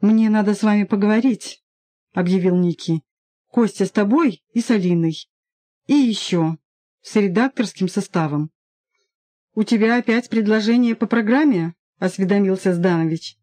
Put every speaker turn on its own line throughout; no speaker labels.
«Мне надо с вами поговорить», — объявил Ники. «Костя с тобой и с Алиной. И еще с редакторским составом». «У тебя опять предложение по программе?» — осведомился Зданович.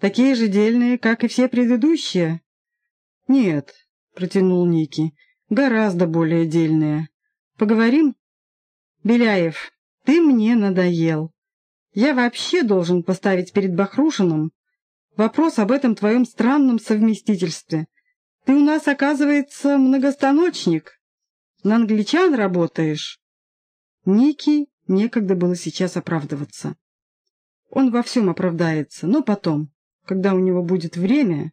«Такие же дельные, как и все предыдущие?» «Нет», — протянул Ники, — «гораздо более дельные. Поговорим?» «Беляев, ты мне надоел. Я вообще должен поставить перед Бахрушиным вопрос об этом твоем странном совместительстве. Ты у нас, оказывается, многостаночник. На англичан работаешь?» Ники некогда было сейчас оправдываться. Он во всем оправдается, но потом, когда у него будет время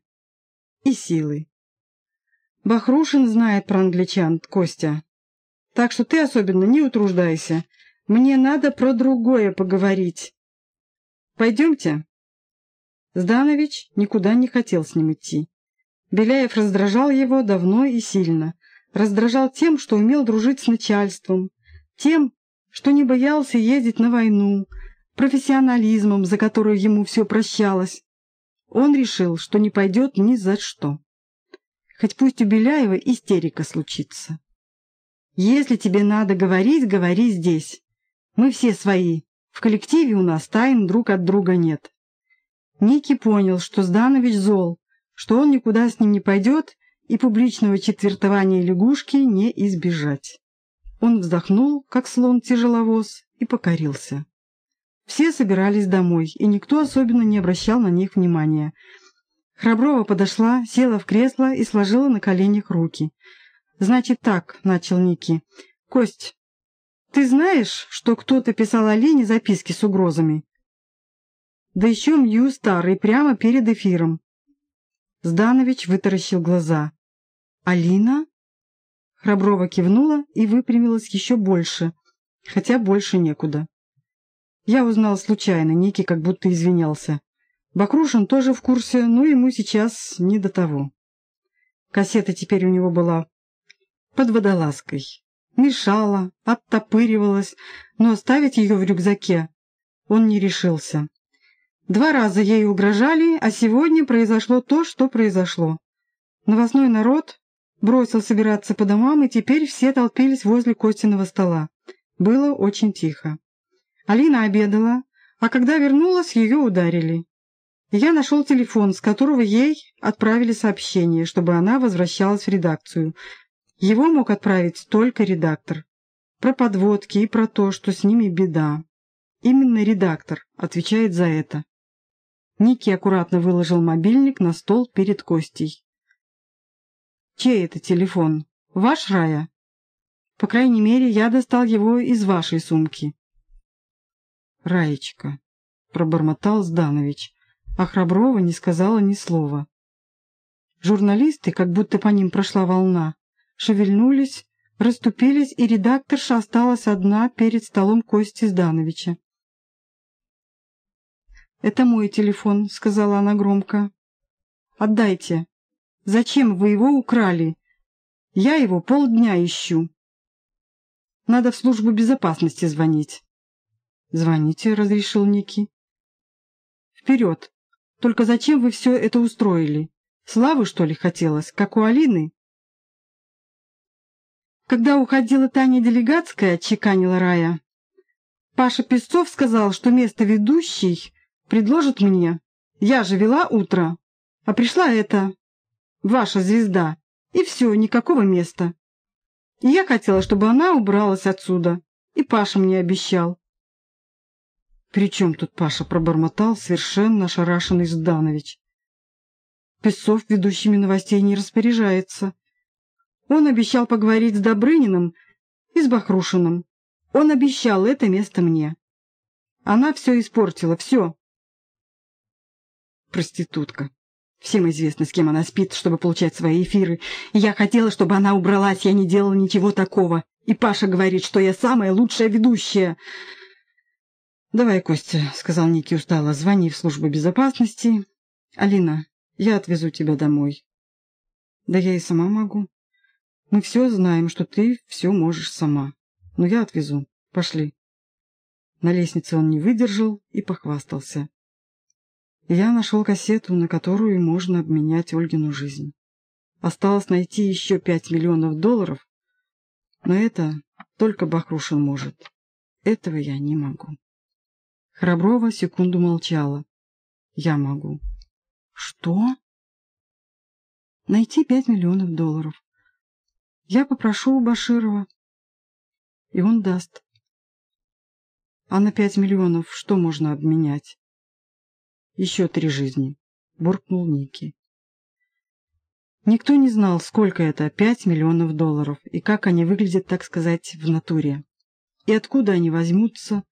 и силы. Бахрушин знает про англичан, Костя. Так что ты особенно не утруждайся. Мне надо про другое поговорить. Пойдемте. Зданович никуда не хотел с ним идти. Беляев раздражал его давно и сильно. Раздражал тем, что умел дружить с начальством, тем, что не боялся ездить на войну, профессионализмом, за который ему все прощалось. Он решил, что не пойдет ни за что. Хоть пусть у Беляева истерика случится. Если тебе надо говорить, говори здесь. Мы все свои. В коллективе у нас тайн друг от друга нет. Ники понял, что Зданович зол, что он никуда с ним не пойдет, и публичного четвертования лягушки не избежать. Он вздохнул, как слон-тяжеловоз, и покорился. Все собирались домой, и никто особенно не обращал на них внимания. Храброва подошла, села в кресло и сложила на коленях руки. «Значит так», — начал Ники. «Кость, ты знаешь, что кто-то писал Алине записки с угрозами?» «Да еще Мью старый, прямо перед эфиром». Зданович вытаращил глаза. «Алина?» Храброва кивнула и выпрямилась еще больше, хотя больше некуда. Я узнал случайно, Ники как будто извинялся. Бакрушин тоже в курсе, но ему сейчас не до того. Кассета теперь у него была под водолазкой. Мешала, оттопыривалась, но оставить ее в рюкзаке он не решился. Два раза ей угрожали, а сегодня произошло то, что произошло. Новостной народ бросил собираться по домам, и теперь все толпились возле Костиного стола. Было очень тихо. Алина обедала, а когда вернулась, ее ударили. Я нашел телефон, с которого ей отправили сообщение, чтобы она возвращалась в редакцию. Его мог отправить только редактор. Про подводки и про то, что с ними беда. Именно редактор отвечает за это. Ники аккуратно выложил мобильник на стол перед Костей. «Чей это телефон? Ваш, Рая?» «По крайней мере, я достал его из вашей сумки». «Раечка», — пробормотал Зданович, а Храброва не сказала ни слова. Журналисты, как будто по ним прошла волна, шевельнулись, расступились, и редакторша осталась одна перед столом Кости Здановича. «Это мой телефон», — сказала она громко. «Отдайте». Зачем вы его украли? Я его полдня ищу. Надо в службу безопасности звонить. Звоните, разрешил Ники. Вперед. Только зачем вы все это устроили? Славы, что ли, хотелось, как у Алины? Когда уходила Таня Делегатская, чеканила Рая, Паша Песцов сказал, что место ведущей предложит мне. Я же вела утро, а пришла эта, ваша звезда, и все, никакого места. И я хотела, чтобы она убралась отсюда, и Паша мне обещал. «При чем тут Паша?» — пробормотал совершенно ошарашенный Зданович. Песцов ведущими новостей не распоряжается. Он обещал поговорить с Добрыниным и с Бахрушиным. Он обещал это место мне. Она все испортила, все. Проститутка. Всем известно, с кем она спит, чтобы получать свои эфиры. Я хотела, чтобы она убралась, я не делала ничего такого. И Паша говорит, что я самая лучшая ведущая. «Давай, Костя», — сказал Ники устало, — «звони в службу безопасности. Алина, я отвезу тебя домой». «Да я и сама могу. Мы все знаем, что ты все можешь сама. Но я отвезу. Пошли». На лестнице он не выдержал и похвастался. Я нашел кассету, на которую можно обменять Ольгину жизнь. Осталось найти еще пять миллионов долларов, но это только Бахрушин может. Этого я не могу. Храброва секунду молчала. Я могу. Что? Найти пять миллионов долларов. Я попрошу у Баширова, и он даст. А на пять миллионов что можно обменять? Еще три жизни, буркнул Ники. Никто не знал, сколько это пять миллионов долларов и как они выглядят, так сказать, в натуре. И откуда они возьмутся,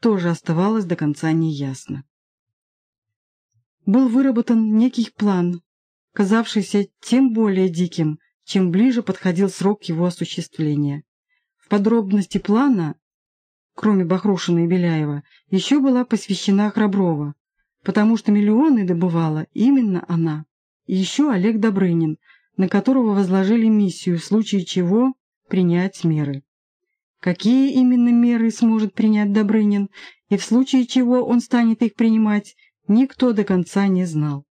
тоже оставалось до конца неясно. Был выработан некий план, казавшийся тем более диким, чем ближе подходил срок его осуществления. В подробности плана, кроме Бахрушина и Беляева, еще была посвящена Храброва, потому что миллионы добывала именно она. И еще Олег Добрынин, на которого возложили миссию, в случае чего принять меры. Какие именно меры сможет принять Добрынин, и в случае чего он станет их принимать, никто до конца не знал.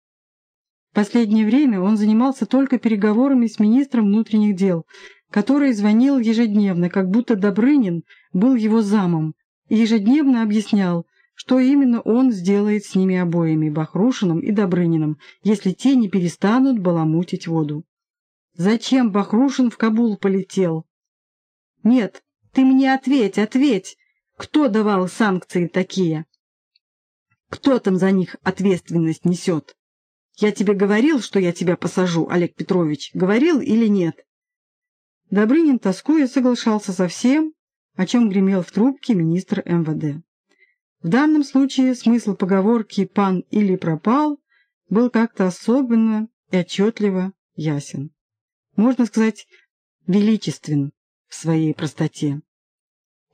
В последнее время он занимался только переговорами с министром внутренних дел, который звонил ежедневно, как будто Добрынин был его замом, и ежедневно объяснял, что именно он сделает с ними обоими, Бахрушиным и Добрыниным, если те не перестанут баламутить воду. Зачем Бахрушин в Кабул полетел? Нет, ты мне ответь, ответь! Кто давал санкции такие? Кто там за них ответственность несет? Я тебе говорил, что я тебя посажу, Олег Петрович? Говорил или нет? Добрынин, тоскуя, соглашался со всем, о чем гремел в трубке министр МВД. В данном случае смысл поговорки «пан или пропал» был как-то особенно и отчетливо ясен. Можно сказать, величествен в своей простоте.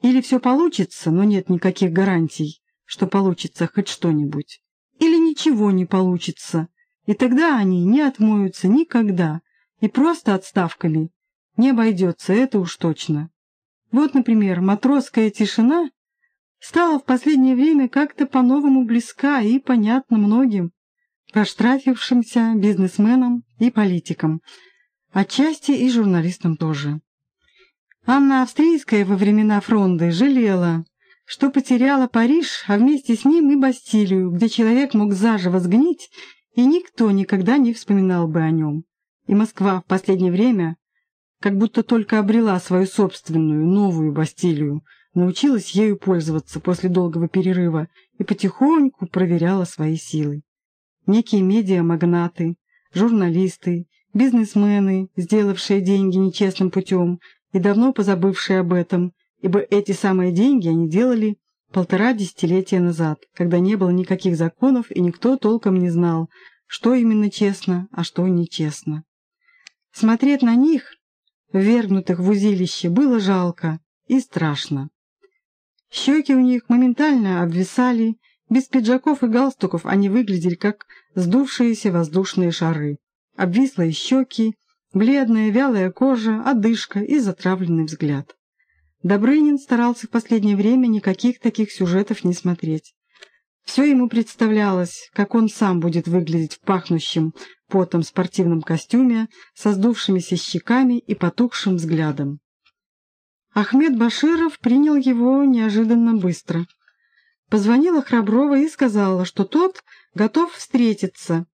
Или все получится, но нет никаких гарантий, что получится хоть что-нибудь. Или ничего не получится, и тогда они не отмоются никогда, и просто отставками не обойдется, это уж точно. Вот, например, матросская тишина стала в последнее время как-то по-новому близка и понятна многим проштрафившимся бизнесменам и политикам, отчасти и журналистам тоже. Анна Австрийская во времена фронта жалела, что потеряла Париж, а вместе с ним и Бастилию, где человек мог заживо сгнить, и никто никогда не вспоминал бы о нем. И Москва в последнее время как будто только обрела свою собственную, новую Бастилию, научилась ею пользоваться после долгого перерыва и потихоньку проверяла свои силы. Некие медиамагнаты, журналисты, бизнесмены, сделавшие деньги нечестным путем, и давно позабывшие об этом, ибо эти самые деньги они делали полтора десятилетия назад, когда не было никаких законов и никто толком не знал, что именно честно, а что нечестно. Смотреть на них, ввергнутых в узилище, было жалко и страшно. Щеки у них моментально обвисали, без пиджаков и галстуков они выглядели как сдувшиеся воздушные шары. Обвислые щеки, Бледная, вялая кожа, одышка и затравленный взгляд. Добрынин старался в последнее время никаких таких сюжетов не смотреть. Все ему представлялось, как он сам будет выглядеть в пахнущем потом спортивном костюме, со сдувшимися щеками и потухшим взглядом. Ахмед Баширов принял его неожиданно быстро. Позвонила Храброва и сказала, что тот готов встретиться,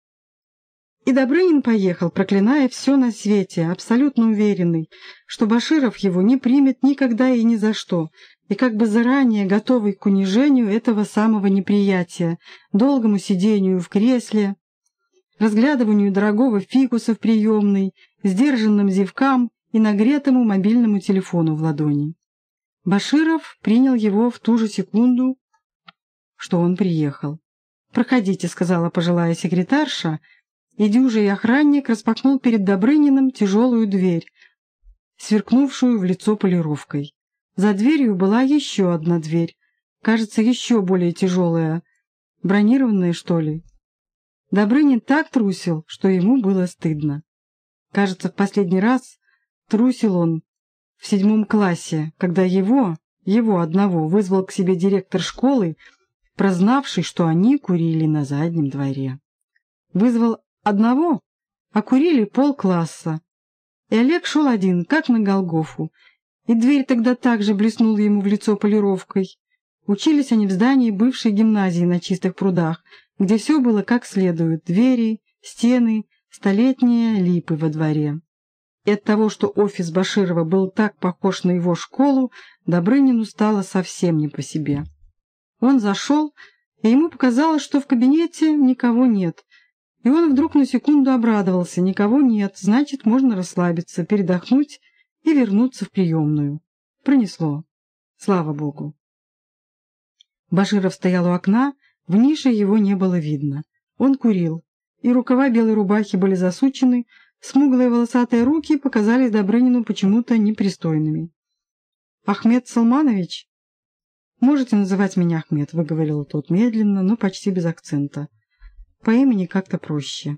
и Добрынин поехал, проклиная все на свете, абсолютно уверенный, что Баширов его не примет никогда и ни за что, и как бы заранее готовый к унижению этого самого неприятия, долгому сидению в кресле, разглядыванию дорогого фикуса в приемной, сдержанным зевкам и нагретому мобильному телефону в ладони. Баширов принял его в ту же секунду, что он приехал. «Проходите», — сказала пожилая секретарша, — и дюжий охранник распахнул перед Добрыниным тяжелую дверь, сверкнувшую в лицо полировкой. За дверью была еще одна дверь, кажется, еще более тяжелая, бронированная, что ли. Добрынин так трусил, что ему было стыдно. Кажется, в последний раз трусил он в седьмом классе, когда его, его одного, вызвал к себе директор школы прознавший, что они курили на заднем дворе. Вызвал одного, а курили полкласса. И Олег шел один, как на Голгофу, и дверь тогда также блеснула ему в лицо полировкой. Учились они в здании бывшей гимназии на чистых прудах, где все было как следует — двери, стены, столетние липы во дворе. И от того, что офис Баширова был так похож на его школу, Добрынину стало совсем не по себе. Он зашел, и ему показалось, что в кабинете никого нет. И он вдруг на секунду обрадовался. Никого нет, значит, можно расслабиться, передохнуть и вернуться в приемную. Пронесло. Слава богу. Баширов стоял у окна, в нише его не было видно. Он курил, и рукава белой рубахи были засучены, смуглые волосатые руки показались Добрынину почему-то непристойными. «Ахмед Салманович?» «Можете называть меня Ахмед», — выговорил тот медленно, но почти без акцента. «По имени как-то проще».